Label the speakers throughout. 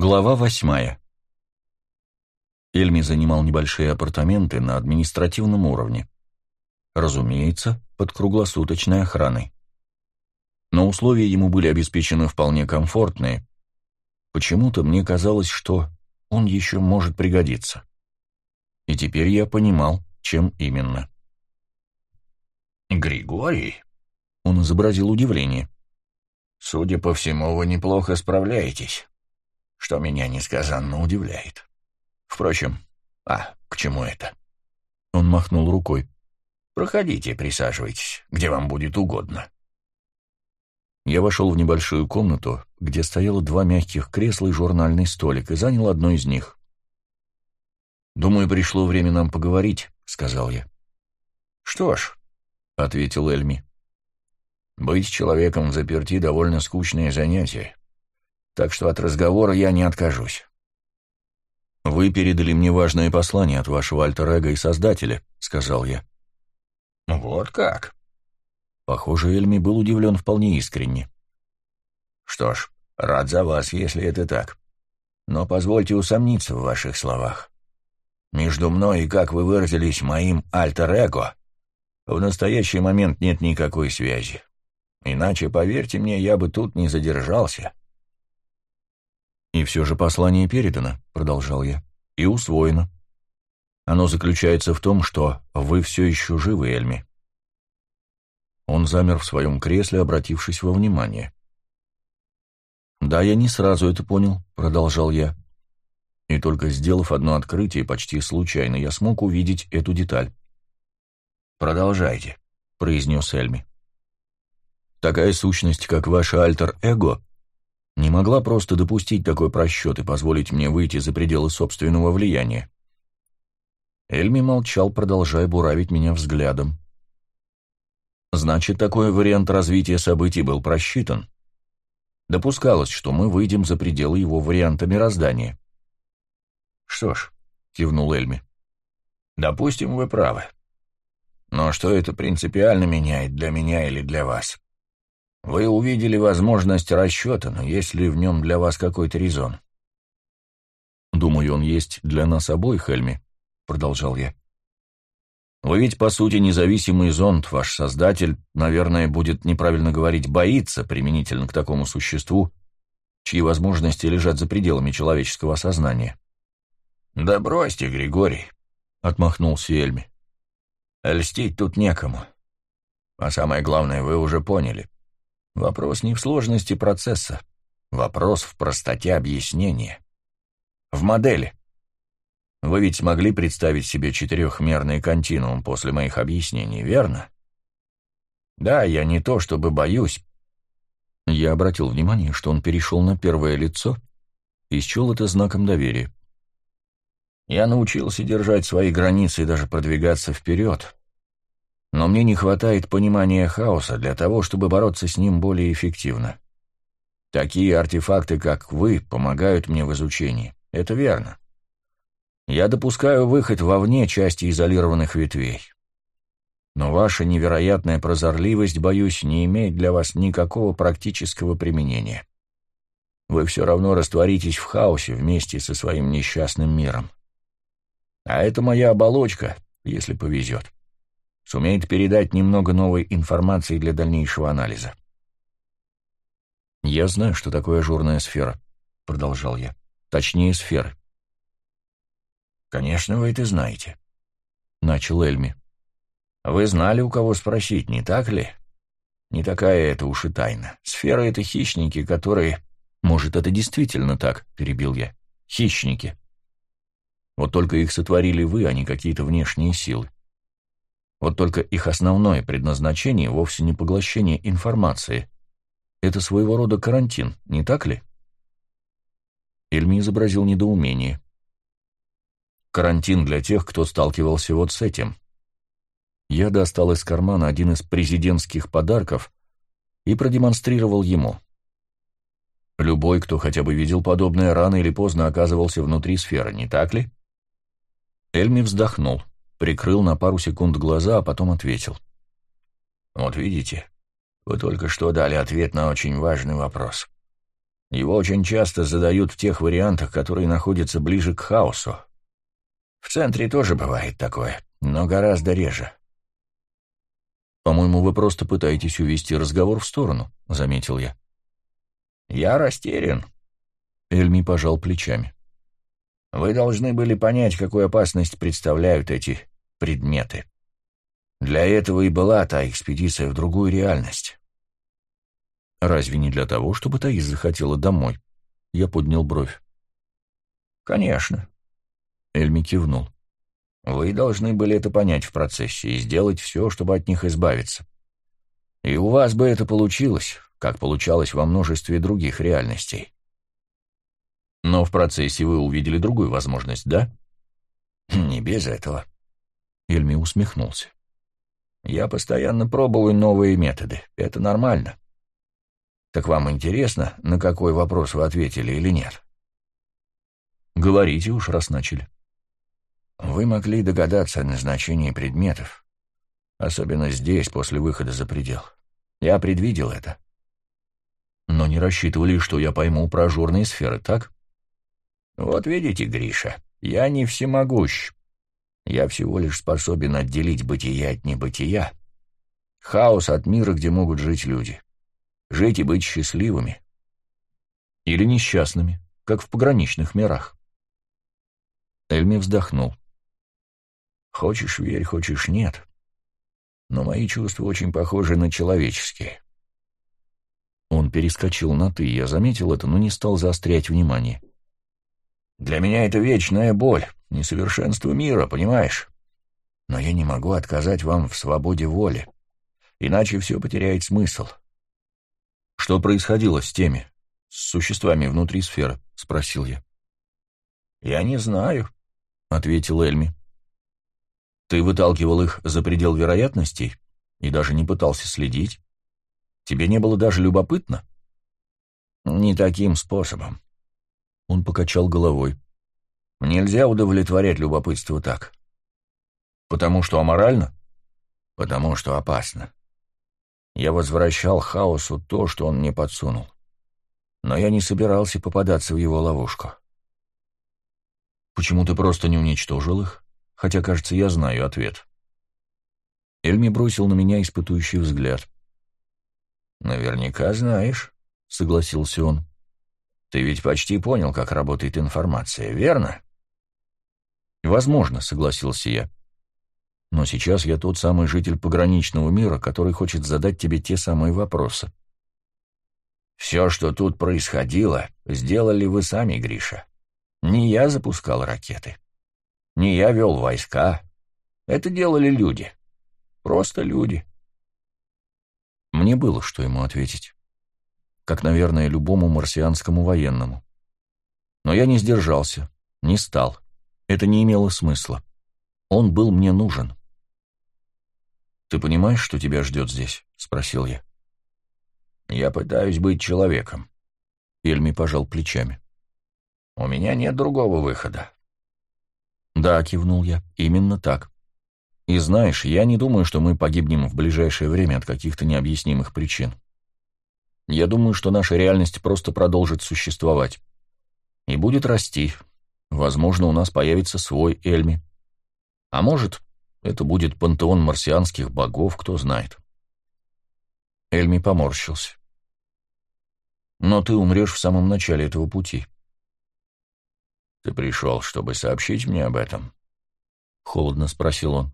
Speaker 1: Глава восьмая. Эльми занимал небольшие апартаменты на административном уровне. Разумеется, под круглосуточной охраной. Но условия ему были обеспечены вполне комфортные. Почему-то мне казалось, что он еще может пригодиться. И теперь я понимал, чем именно.
Speaker 2: «Григорий?»
Speaker 1: Он изобразил удивление.
Speaker 2: «Судя по всему, вы неплохо справляетесь» что меня несказанно удивляет. Впрочем, а, к чему это?
Speaker 1: Он махнул рукой.
Speaker 2: Проходите, присаживайтесь, где вам будет угодно.
Speaker 1: Я вошел в небольшую комнату, где стояло два мягких кресла и журнальный столик, и занял одно из них. «Думаю, пришло время нам поговорить», — сказал я.
Speaker 2: «Что ж», — ответил Эльми, — «быть человеком в заперти довольно скучное занятие так что от разговора я не откажусь.
Speaker 1: «Вы передали мне важное послание от вашего альтер и создателя», — сказал я.
Speaker 2: «Вот как?»
Speaker 1: Похоже, Эльми был удивлен вполне искренне.
Speaker 2: «Что ж, рад за вас, если это так. Но позвольте усомниться в ваших словах. Между мной и, как вы выразились, моим альтер-эго в настоящий момент нет никакой связи. Иначе, поверьте мне, я бы тут не задержался».
Speaker 1: «И все же послание передано», — продолжал я, — «и усвоено. Оно заключается в том, что вы все еще живы, Эльми». Он замер в своем кресле, обратившись во внимание. «Да, я не сразу это понял», — продолжал я. И только сделав одно открытие, почти случайно, я смог увидеть эту деталь.
Speaker 2: «Продолжайте», — произнес Эльми.
Speaker 1: «Такая сущность, как ваше альтер-эго, не могла просто допустить такой просчет и позволить мне выйти за пределы собственного влияния. Эльми молчал, продолжая буравить меня взглядом. Значит, такой вариант развития событий был просчитан. Допускалось, что мы выйдем за пределы его варианта мироздания.
Speaker 2: «Что ж», — кивнул Эльми, — «допустим, вы правы. Но что это принципиально меняет для меня или для вас?» Вы увидели возможность расчета, но есть ли в нем для вас какой-то резон?
Speaker 1: «Думаю, он есть для нас обоих, Эльми», — продолжал я. «Вы ведь, по сути, независимый зонд, ваш создатель, наверное, будет неправильно говорить, боится применительно к такому существу, чьи возможности лежат за пределами человеческого сознания».
Speaker 2: «Да бросьте, Григорий», — отмахнулся Эльми. «Льстить тут некому. А самое главное, вы уже поняли. Вопрос не в сложности процесса. Вопрос в простоте объяснения. В модели. Вы ведь смогли представить себе четырехмерный континуум после моих объяснений, верно? Да, я не то чтобы боюсь.
Speaker 1: Я обратил внимание, что он перешел на первое лицо и счел это знаком доверия.
Speaker 2: Я научился держать свои границы и даже продвигаться вперед, но мне не хватает понимания хаоса для того, чтобы бороться с ним более эффективно. Такие артефакты, как вы, помогают мне в изучении. Это верно. Я допускаю выход вовне части изолированных ветвей. Но ваша невероятная прозорливость, боюсь, не имеет для вас никакого практического применения. Вы все равно растворитесь в хаосе вместе со своим несчастным миром. А это моя оболочка, если повезет сумеет передать немного новой информации для дальнейшего анализа.
Speaker 1: «Я знаю, что такое ажурная сфера», — продолжал я. «Точнее, сферы».
Speaker 2: «Конечно, вы это знаете», —
Speaker 1: начал Эльми.
Speaker 2: «Вы знали, у кого спросить, не так ли? Не такая это уж и тайна. Сфера — это хищники, которые...»
Speaker 1: «Может, это действительно так», — перебил я. «Хищники. Вот только их сотворили вы, а не какие-то внешние силы. Вот только их основное предназначение вовсе не поглощение информации. Это своего рода карантин, не так ли? Эльми изобразил недоумение. Карантин для тех, кто сталкивался вот с этим. Я достал из кармана один из президентских подарков и продемонстрировал ему. Любой, кто хотя бы видел подобное, рано или поздно оказывался внутри сферы, не так ли? Эльми вздохнул прикрыл на пару секунд глаза, а потом ответил.
Speaker 2: «Вот видите, вы только что дали ответ на очень важный вопрос. Его очень часто задают в тех вариантах, которые находятся ближе к хаосу. В центре тоже бывает такое, но гораздо реже.
Speaker 1: «По-моему, вы просто пытаетесь увести разговор в сторону», — заметил я.
Speaker 2: «Я растерян», —
Speaker 1: Эльми пожал плечами.
Speaker 2: «Вы должны были понять, какую опасность представляют эти предметы. Для этого и была та экспедиция в другую реальность».
Speaker 1: «Разве не для того, чтобы Таис захотела домой?» Я поднял бровь.
Speaker 2: «Конечно», —
Speaker 1: Эльми кивнул.
Speaker 2: Вы должны были это понять в процессе и сделать все, чтобы от них избавиться. И у вас бы это получилось, как получалось во множестве других реальностей.
Speaker 1: Но в процессе вы увидели другую возможность, да?
Speaker 2: Не без этого.
Speaker 1: Эльми усмехнулся.
Speaker 2: Я постоянно пробую новые методы. Это нормально. Так вам интересно, на какой вопрос вы ответили или нет?
Speaker 1: Говорите уж, раз начали.
Speaker 2: Вы могли догадаться о назначении предметов, особенно здесь, после выхода за предел. Я предвидел это.
Speaker 1: Но не рассчитывали, что я пойму про ажурные сферы, так?
Speaker 2: Вот видите, Гриша, я не всемогущ. Я всего лишь способен отделить бытие от небытия. Хаос от мира, где могут жить люди. Жить и быть счастливыми.
Speaker 1: Или несчастными, как в пограничных мирах.
Speaker 2: Эльми вздохнул. Хочешь верь, хочешь нет. Но мои чувства очень похожи на человеческие.
Speaker 1: Он перескочил на «ты», я заметил это, но не стал заострять внимание.
Speaker 2: Для меня это вечная боль, несовершенство мира, понимаешь? Но я не могу отказать вам в свободе воли, иначе все потеряет смысл.
Speaker 1: Что происходило с теми, с существами внутри сферы? — спросил я.
Speaker 2: «Я не знаю», — ответил Эльми.
Speaker 1: Ты выталкивал их за предел вероятностей и даже не пытался следить? Тебе не было даже любопытно?
Speaker 2: Не таким способом.
Speaker 1: Он покачал головой.
Speaker 2: Нельзя удовлетворять любопытство так.
Speaker 1: Потому что аморально?
Speaker 2: Потому что опасно. Я возвращал хаосу то, что он мне подсунул. Но я не собирался попадаться в его ловушку.
Speaker 1: Почему ты просто не уничтожил их? хотя, кажется, я знаю ответ. Эльми бросил на меня испытующий взгляд.
Speaker 2: «Наверняка знаешь», — согласился он. «Ты ведь почти понял, как работает информация, верно?»
Speaker 1: «Возможно», — согласился я. «Но сейчас я тот самый житель пограничного мира, который хочет задать тебе те самые вопросы».
Speaker 2: «Все, что тут происходило, сделали вы сами, Гриша. Не я запускал ракеты». Не я вел войска. Это делали люди. Просто люди.
Speaker 1: Мне было что ему ответить. Как, наверное, любому марсианскому военному. Но я не сдержался, не стал. Это не имело смысла. Он был мне нужен. «Ты понимаешь, что тебя ждет здесь?» — спросил я.
Speaker 2: «Я пытаюсь быть человеком».
Speaker 1: Эльми пожал плечами.
Speaker 2: «У меня нет другого выхода.
Speaker 1: «Да», — кивнул я, — «именно так. И знаешь, я не думаю, что мы погибнем в ближайшее время от каких-то необъяснимых причин. Я думаю, что наша реальность просто продолжит существовать. И будет расти. Возможно, у нас появится свой Эльми. А может, это будет пантеон марсианских богов, кто знает». Эльми поморщился. «Но ты умрешь в самом начале этого пути».
Speaker 2: «Ты пришел, чтобы сообщить мне об этом?»
Speaker 1: — холодно спросил он.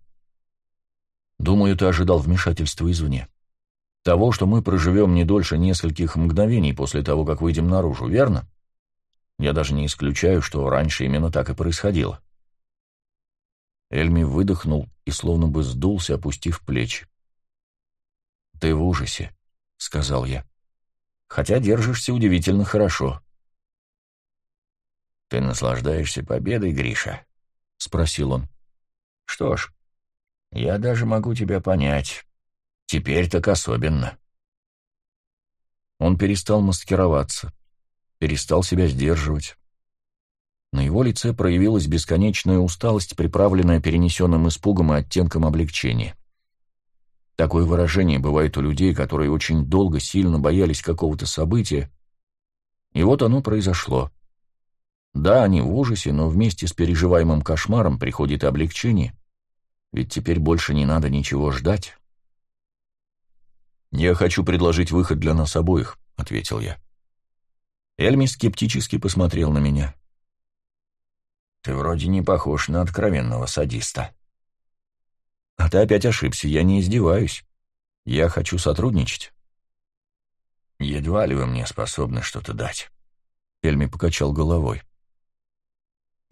Speaker 1: «Думаю, ты ожидал вмешательства извне. Того, что мы проживем не дольше нескольких мгновений после того, как выйдем наружу, верно? Я даже не исключаю, что раньше именно так и происходило». Эльми выдохнул и словно бы сдулся, опустив плечи. «Ты в ужасе», — сказал я. «Хотя держишься удивительно хорошо».
Speaker 2: «Ты наслаждаешься победой, Гриша?» — спросил он. «Что ж, я даже могу тебя понять. Теперь так особенно».
Speaker 1: Он перестал маскироваться, перестал себя сдерживать. На его лице проявилась бесконечная усталость, приправленная перенесенным испугом и оттенком облегчения. Такое выражение бывает у людей, которые очень долго сильно боялись какого-то события, И вот оно произошло. Да, они в ужасе, но вместе с переживаемым кошмаром приходит облегчение, ведь теперь больше не надо ничего ждать. «Я хочу предложить выход для нас обоих», — ответил я. Эльми скептически посмотрел на меня. «Ты вроде не похож на откровенного садиста». «А ты опять ошибся, я не издеваюсь. Я хочу сотрудничать». «Едва ли вы мне способны что-то дать», — Эльми покачал головой.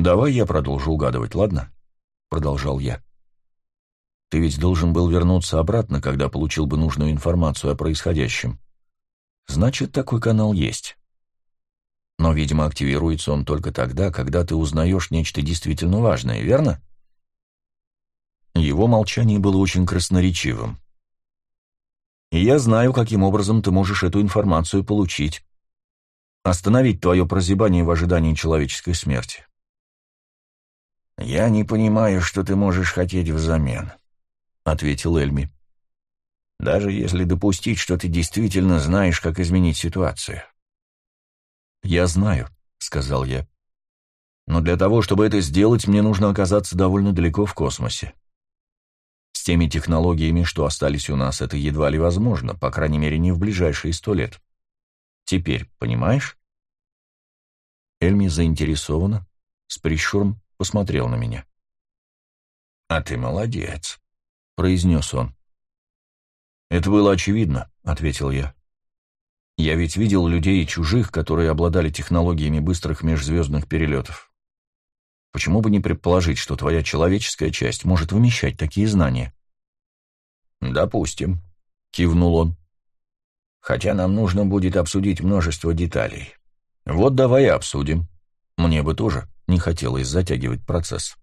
Speaker 1: «Давай я продолжу угадывать, ладно?» — продолжал я. «Ты ведь должен был вернуться обратно, когда получил бы нужную информацию о происходящем. Значит, такой канал есть. Но, видимо, активируется он только тогда, когда ты узнаешь нечто действительно важное, верно?» Его молчание было очень красноречивым. «И я знаю, каким образом ты можешь эту информацию получить. Остановить твое прозябание в ожидании человеческой смерти». «Я не понимаю, что ты можешь хотеть взамен», — ответил Эльми. «Даже если допустить, что ты действительно знаешь, как изменить ситуацию». «Я знаю», — сказал я. «Но для того, чтобы это сделать, мне нужно оказаться довольно далеко в космосе. С теми технологиями, что остались у нас, это едва ли возможно, по крайней мере, не в ближайшие сто лет. Теперь, понимаешь?» Эльми заинтересованно, с прищуром посмотрел на меня. «А ты молодец», — произнес он. «Это было очевидно», — ответил я. Я ведь видел людей и чужих, которые обладали технологиями быстрых межзвездных перелетов. Почему бы не предположить, что твоя человеческая часть может вымещать такие знания? «Допустим», — кивнул он. «Хотя нам нужно будет обсудить множество деталей. Вот давай обсудим. Мне бы тоже не хотелось затягивать процесс».